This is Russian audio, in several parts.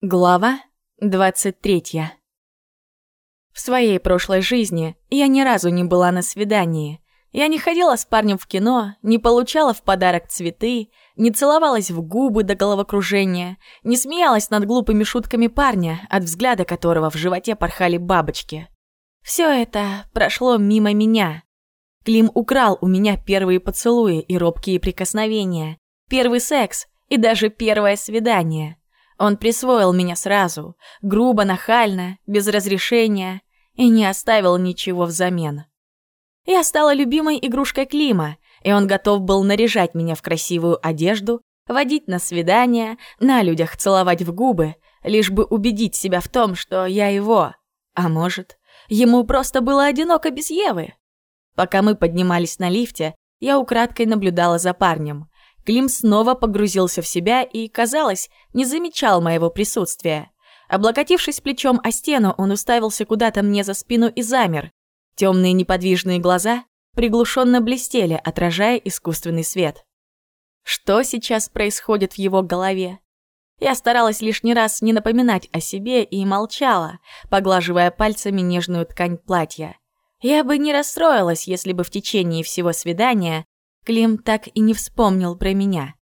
Глава 23 В своей прошлой жизни я ни разу не была на свидании. Я не ходила с парнем в кино, не получала в подарок цветы, не целовалась в губы до головокружения, не смеялась над глупыми шутками парня, от взгляда которого в животе порхали бабочки. Все это прошло мимо меня. Клим украл у меня первые поцелуи и робкие прикосновения, первый секс и даже первое свидание. Он присвоил меня сразу, грубо, нахально, без разрешения, и не оставил ничего взамен. Я стала любимой игрушкой Клима, и он готов был наряжать меня в красивую одежду, водить на свидания, на людях целовать в губы, лишь бы убедить себя в том, что я его. А может, ему просто было одиноко без Евы? Пока мы поднимались на лифте, я украдкой наблюдала за парнем. Клим снова погрузился в себя и, казалось, не замечал моего присутствия. Облокотившись плечом о стену, он уставился куда-то мне за спину и замер. Темные неподвижные глаза приглушенно блестели, отражая искусственный свет. Что сейчас происходит в его голове? Я старалась лишний раз не напоминать о себе и молчала, поглаживая пальцами нежную ткань платья. Я бы не расстроилась, если бы в течение всего свидания Клим так и не вспомнил про меня.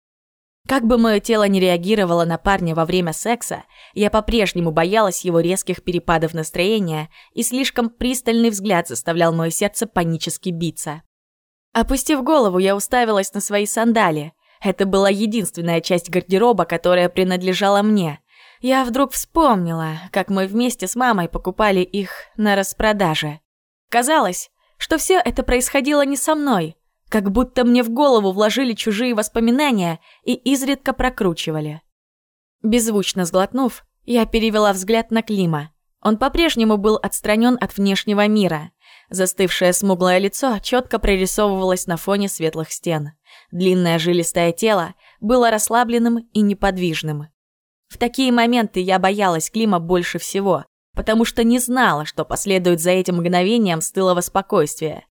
Как бы мое тело не реагировало на парня во время секса, я по-прежнему боялась его резких перепадов настроения, и слишком пристальный взгляд заставлял мое сердце панически биться. Опустив голову, я уставилась на свои сандали. Это была единственная часть гардероба, которая принадлежала мне. Я вдруг вспомнила, как мы вместе с мамой покупали их на распродаже. Казалось, что все это происходило не со мной, как будто мне в голову вложили чужие воспоминания и изредка прокручивали. Беззвучно сглотнув, я перевела взгляд на Клима. Он по-прежнему был отстранен от внешнего мира. Застывшее смуглое лицо четко прорисовывалось на фоне светлых стен. Длинное жилистое тело было расслабленным и неподвижным. В такие моменты я боялась Клима больше всего, потому что не знала, что последует за этим мгновением стылого спокойствия.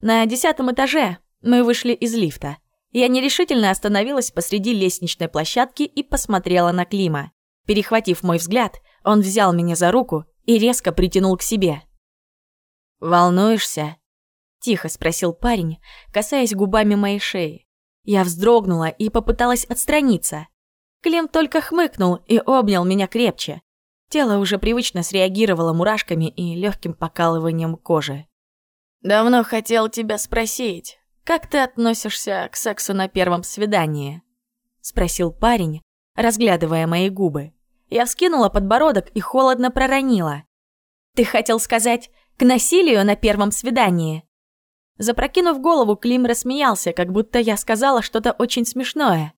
На десятом этаже мы вышли из лифта. Я нерешительно остановилась посреди лестничной площадки и посмотрела на Клима. Перехватив мой взгляд, он взял меня за руку и резко притянул к себе. «Волнуешься?» – тихо спросил парень, касаясь губами моей шеи. Я вздрогнула и попыталась отстраниться. Клим только хмыкнул и обнял меня крепче. Тело уже привычно среагировало мурашками и легким покалыванием кожи. «Давно хотел тебя спросить, «Как ты относишься к сексу на первом свидании?» — спросил парень, разглядывая мои губы. Я вскинула подбородок и холодно проронила. «Ты хотел сказать, к насилию на первом свидании?» Запрокинув голову, Клим рассмеялся, как будто я сказала что-то очень смешное.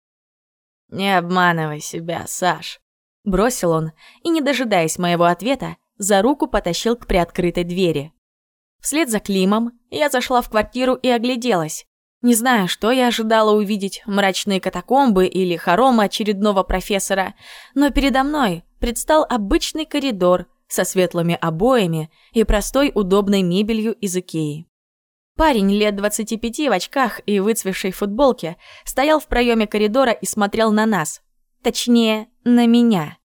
«Не обманывай себя, Саш», — бросил он, и, не дожидаясь моего ответа, за руку потащил к приоткрытой двери. Вслед за Климом я зашла в квартиру и огляделась. Не знаю, что я ожидала увидеть, мрачные катакомбы или хоромы очередного профессора, но передо мной предстал обычный коридор со светлыми обоями и простой удобной мебелью из Икеи. Парень лет 25 в очках и выцвевшей футболке стоял в проеме коридора и смотрел на нас. Точнее, на меня.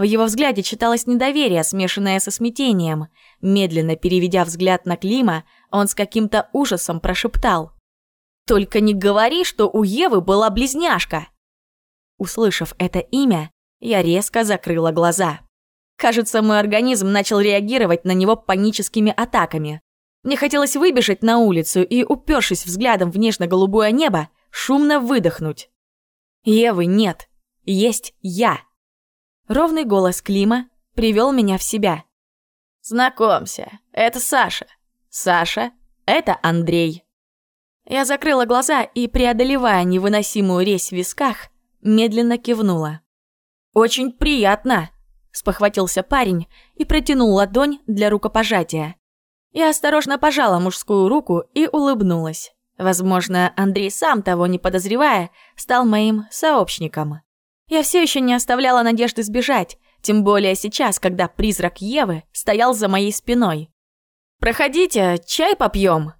В его взгляде читалось недоверие, смешанное со смятением. Медленно переведя взгляд на Клима, он с каким-то ужасом прошептал. «Только не говори, что у Евы была близняшка!» Услышав это имя, я резко закрыла глаза. Кажется, мой организм начал реагировать на него паническими атаками. Мне хотелось выбежать на улицу и, упершись взглядом в нежно-голубое небо, шумно выдохнуть. Евы нет, есть я. Ровный голос Клима привел меня в себя. «Знакомься, это Саша. Саша, это Андрей». Я закрыла глаза и, преодолевая невыносимую резь в висках, медленно кивнула. «Очень приятно», – спохватился парень и протянул ладонь для рукопожатия. Я осторожно пожала мужскую руку и улыбнулась. Возможно, Андрей, сам того не подозревая, стал моим сообщником. Я все еще не оставляла надежды сбежать, тем более сейчас, когда призрак Евы стоял за моей спиной. «Проходите, чай попьем!»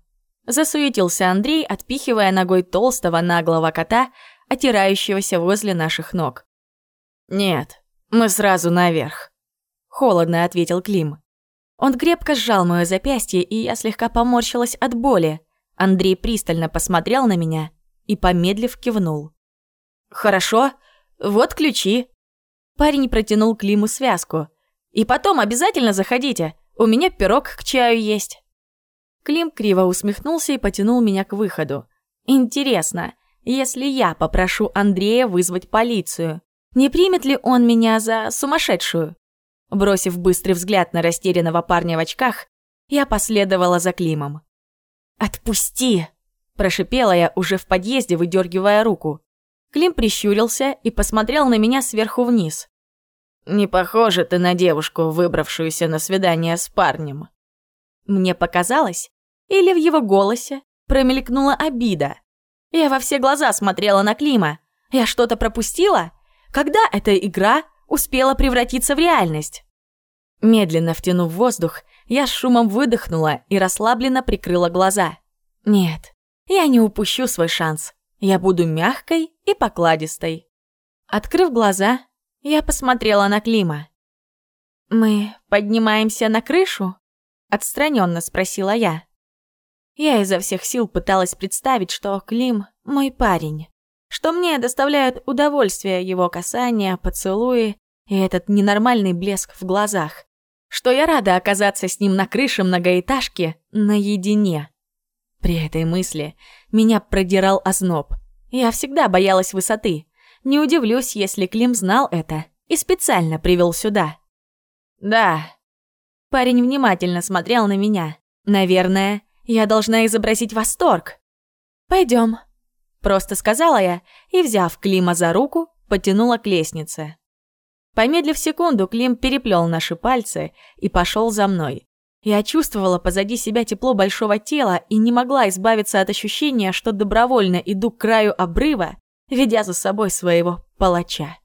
Засуетился Андрей, отпихивая ногой толстого наглого кота, отирающегося возле наших ног. «Нет, Мы сразу наверх. Холодно ответил Клим. Он крепко сжал мое запястье, и я слегка поморщилась от боли. Андрей пристально посмотрел на меня и, помедлив, кивнул. «Хорошо, вот ключи». Парень протянул Климу связку. «И потом обязательно заходите, у меня пирог к чаю есть». Клим криво усмехнулся и потянул меня к выходу. «Интересно, если я попрошу Андрея вызвать полицию, не примет ли он меня за сумасшедшую?» Бросив быстрый взгляд на растерянного парня в очках, я последовала за Климом. «Отпусти!» – прошипела я уже в подъезде, выдергивая руку. Клим прищурился и посмотрел на меня сверху вниз. «Не похожа ты на девушку, выбравшуюся на свидание с парнем». Мне показалось, или в его голосе промелькнула обида. Я во все глаза смотрела на Клима. Я что-то пропустила? Когда эта игра успела превратиться в реальность? Медленно втянув воздух, я с шумом выдохнула и расслабленно прикрыла глаза. Нет, я не упущу свой шанс. Я буду мягкой и покладистой. Открыв глаза, я посмотрела на Клима. «Мы поднимаемся на крышу?» Отстраненно спросила я. Я изо всех сил пыталась представить, что Клим – мой парень. Что мне доставляют удовольствие его касания, поцелуи и этот ненормальный блеск в глазах. Что я рада оказаться с ним на крыше многоэтажки наедине. При этой мысли меня продирал озноб. Я всегда боялась высоты. Не удивлюсь, если Клим знал это и специально привел сюда. Да. Парень внимательно смотрел на меня. Наверное, я должна изобразить восторг. Пойдем, просто сказала я и, взяв Клима за руку, потянула к лестнице. Помедлив секунду, Клим переплел наши пальцы и пошел за мной. Я чувствовала позади себя тепло большого тела и не могла избавиться от ощущения, что добровольно иду к краю обрыва, ведя за собой своего палача.